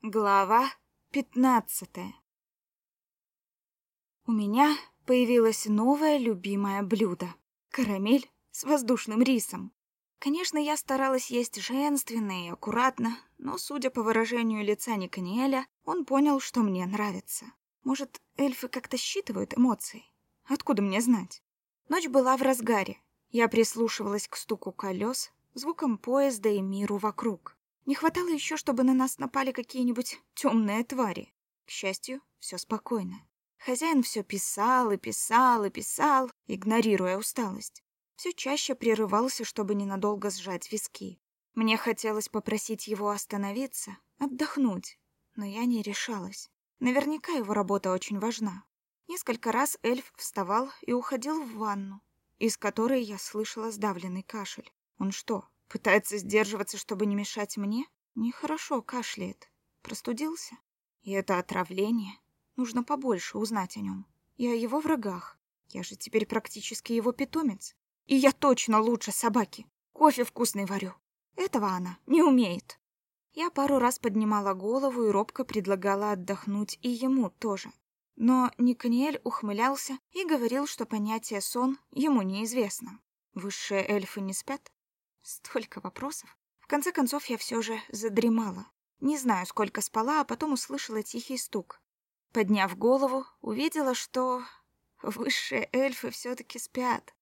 Глава пятнадцатая У меня появилось новое любимое блюдо — карамель с воздушным рисом. Конечно, я старалась есть женственно и аккуратно, но, судя по выражению лица Никаниэля, он понял, что мне нравится. Может, эльфы как-то считывают эмоции? Откуда мне знать? Ночь была в разгаре. Я прислушивалась к стуку колес, звукам поезда и миру вокруг. Не хватало еще, чтобы на нас напали какие-нибудь темные твари. К счастью, все спокойно. Хозяин все писал и писал и писал, игнорируя усталость. Все чаще прерывался, чтобы ненадолго сжать виски. Мне хотелось попросить его остановиться, отдохнуть, но я не решалась. Наверняка его работа очень важна. Несколько раз эльф вставал и уходил в ванну, из которой я слышала сдавленный кашель. Он что, Пытается сдерживаться, чтобы не мешать мне? Нехорошо кашляет. Простудился? И это отравление. Нужно побольше узнать о нем. И о его врагах. Я же теперь практически его питомец. И я точно лучше собаки. Кофе вкусный варю. Этого она не умеет. Я пару раз поднимала голову и робко предлагала отдохнуть и ему тоже. Но Никаниэль ухмылялся и говорил, что понятие «сон» ему неизвестно. Высшие эльфы не спят? Столько вопросов. В конце концов, я все же задремала. Не знаю, сколько спала, а потом услышала тихий стук. Подняв голову, увидела, что высшие эльфы все-таки спят.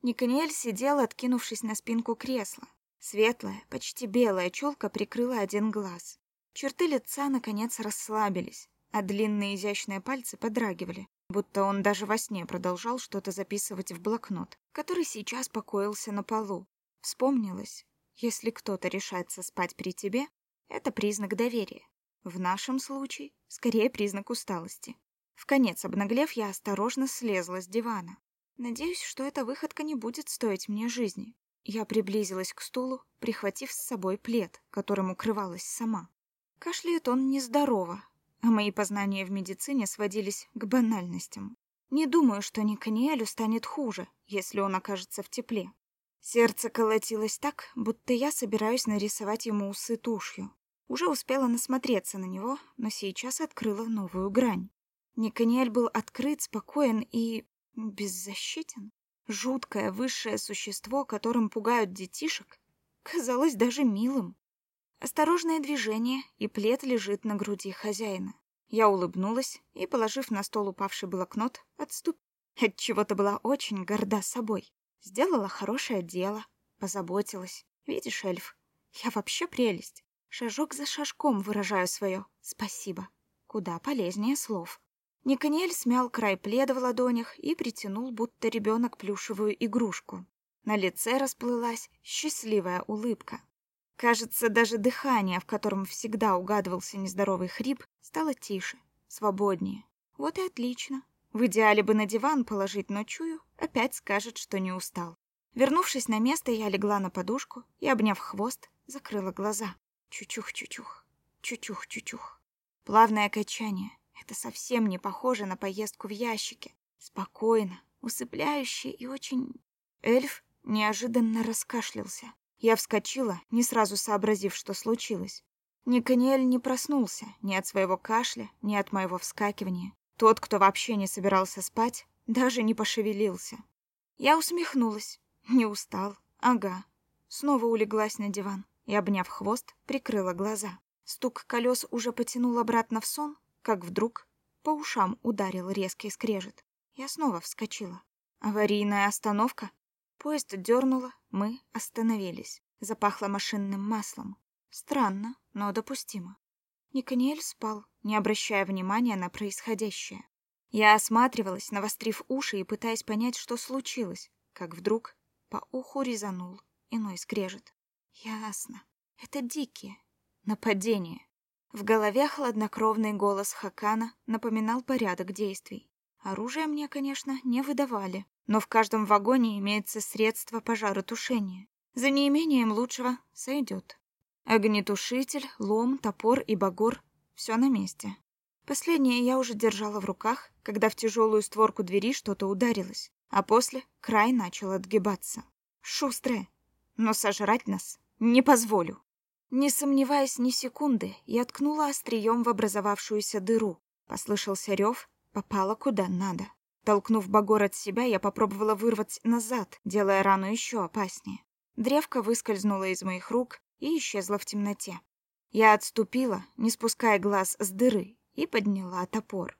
Никаниэль сидел, откинувшись на спинку кресла. Светлая, почти белая челка прикрыла один глаз. Черты лица, наконец, расслабились, а длинные изящные пальцы подрагивали, будто он даже во сне продолжал что-то записывать в блокнот, который сейчас покоился на полу. Вспомнилось, если кто-то решается спать при тебе, это признак доверия. В нашем случае, скорее признак усталости. В конец обнаглев, я осторожно слезла с дивана. Надеюсь, что эта выходка не будет стоить мне жизни. Я приблизилась к стулу, прихватив с собой плед, которым укрывалась сама. Кашляет он нездорово, а мои познания в медицине сводились к банальностям. Не думаю, что Никаниэлю станет хуже, если он окажется в тепле. Сердце колотилось так, будто я собираюсь нарисовать ему усы тушью. Уже успела насмотреться на него, но сейчас открыла новую грань. Никаниэль был открыт, спокоен и... беззащитен. Жуткое высшее существо, которым пугают детишек, казалось даже милым. Осторожное движение, и плед лежит на груди хозяина. Я улыбнулась и, положив на стол упавший блокнот, отступ... Отчего-то была очень горда собой. Сделала хорошее дело, позаботилась. Видишь, эльф, я вообще прелесть. Шажок за шажком выражаю свое «спасибо». Куда полезнее слов. Никаниэль смял край пледа в ладонях и притянул, будто ребенок, плюшевую игрушку. На лице расплылась счастливая улыбка. Кажется, даже дыхание, в котором всегда угадывался нездоровый хрип, стало тише, свободнее. Вот и отлично. В идеале бы на диван положить, но чую, опять скажет, что не устал. Вернувшись на место, я легла на подушку и, обняв хвост, закрыла глаза. Чучух-чучух, чучух-чучух. Плавное качание. Это совсем не похоже на поездку в ящике. Спокойно, усыпляюще и очень... Эльф неожиданно раскашлялся. Я вскочила, не сразу сообразив, что случилось. Никаниэль не проснулся ни от своего кашля, ни от моего вскакивания. Тот, кто вообще не собирался спать, даже не пошевелился. Я усмехнулась. Не устал. Ага. Снова улеглась на диван и, обняв хвост, прикрыла глаза. Стук колес уже потянул обратно в сон, как вдруг по ушам ударил резкий скрежет. Я снова вскочила. Аварийная остановка. Поезд дернуло, мы остановились. Запахло машинным маслом. Странно, но допустимо. Никаниэль спал, не обращая внимания на происходящее. Я осматривалась, навострив уши и пытаясь понять, что случилось, как вдруг по уху резанул иной скрежет. Ясно. Это дикие. Нападение. В голове хладнокровный голос Хакана напоминал порядок действий. Оружие мне, конечно, не выдавали, но в каждом вагоне имеется средство пожаротушения. За неимением лучшего сойдет. Огнетушитель, лом, топор и багор — все на месте. Последнее я уже держала в руках, когда в тяжелую створку двери что-то ударилось, а после край начал отгибаться. Шустрая, но сожрать нас не позволю. Не сомневаясь ни секунды, я ткнула острием в образовавшуюся дыру. Послышался рев, попала куда надо. Толкнув Багор от себя, я попробовала вырвать назад, делая рану еще опаснее. Древко выскользнуло из моих рук и исчезло в темноте. Я отступила, не спуская глаз с дыры, и подняла топор.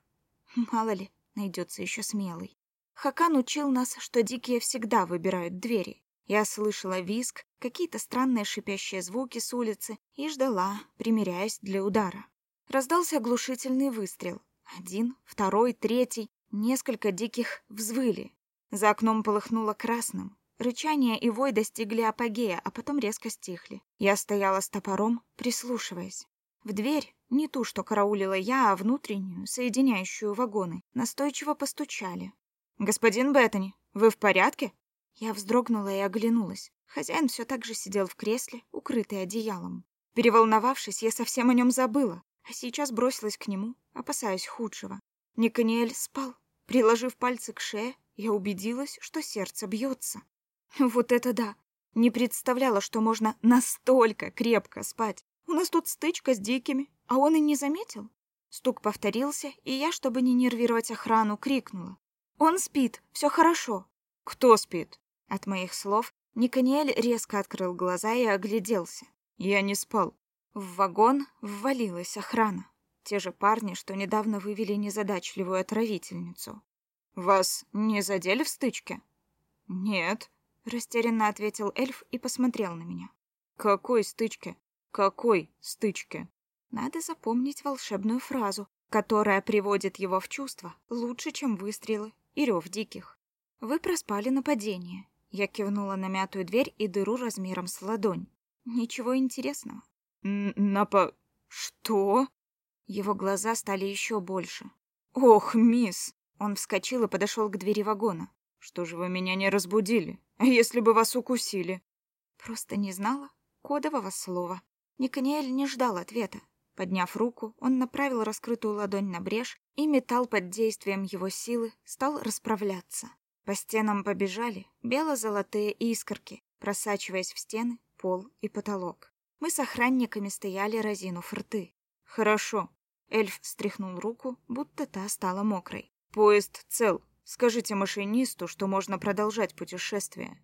Мало ли, найдется еще смелый. Хакан учил нас, что дикие всегда выбирают двери. Я слышала визг, какие-то странные шипящие звуки с улицы и ждала, примиряясь для удара. Раздался оглушительный выстрел. Один, второй, третий. Несколько диких взвыли. За окном полыхнуло красным. Рычание и вой достигли апогея, а потом резко стихли. Я стояла с топором, прислушиваясь. В дверь, не ту, что караулила я, а внутреннюю, соединяющую вагоны, настойчиво постучали. «Господин Беттани, вы в порядке?» Я вздрогнула и оглянулась. Хозяин все так же сидел в кресле, укрытый одеялом. Переволновавшись, я совсем о нем забыла, а сейчас бросилась к нему, опасаясь худшего. Никаниэль спал. Приложив пальцы к шее, я убедилась, что сердце бьется. Вот это да! Не представляла, что можно настолько крепко спать. У нас тут стычка с дикими, а он и не заметил. Стук повторился, и я, чтобы не нервировать охрану, крикнула. «Он спит, все хорошо». «Кто спит?» От моих слов Никаниэль резко открыл глаза и огляделся. «Я не спал». В вагон ввалилась охрана. Те же парни, что недавно вывели незадачливую отравительницу. «Вас не задели в стычке?» «Нет», — растерянно ответил эльф и посмотрел на меня. «Какой стычке? Какой стычке?» Надо запомнить волшебную фразу, которая приводит его в чувство лучше, чем выстрелы и рев диких. «Вы проспали нападение». Я кивнула на мятую дверь и дыру размером с ладонь. Ничего интересного. «Напа... что?» Его глаза стали еще больше. «Ох, мисс!» Он вскочил и подошел к двери вагона. «Что же вы меня не разбудили? А если бы вас укусили?» Просто не знала кодового слова. Никаниэль не ждал ответа. Подняв руку, он направил раскрытую ладонь на брешь, и металл под действием его силы стал расправляться. По стенам побежали бело-золотые искорки, просачиваясь в стены, пол и потолок. Мы с охранниками стояли, разинув рты. «Хорошо». Эльф стряхнул руку, будто та стала мокрой. «Поезд цел. Скажите машинисту, что можно продолжать путешествие.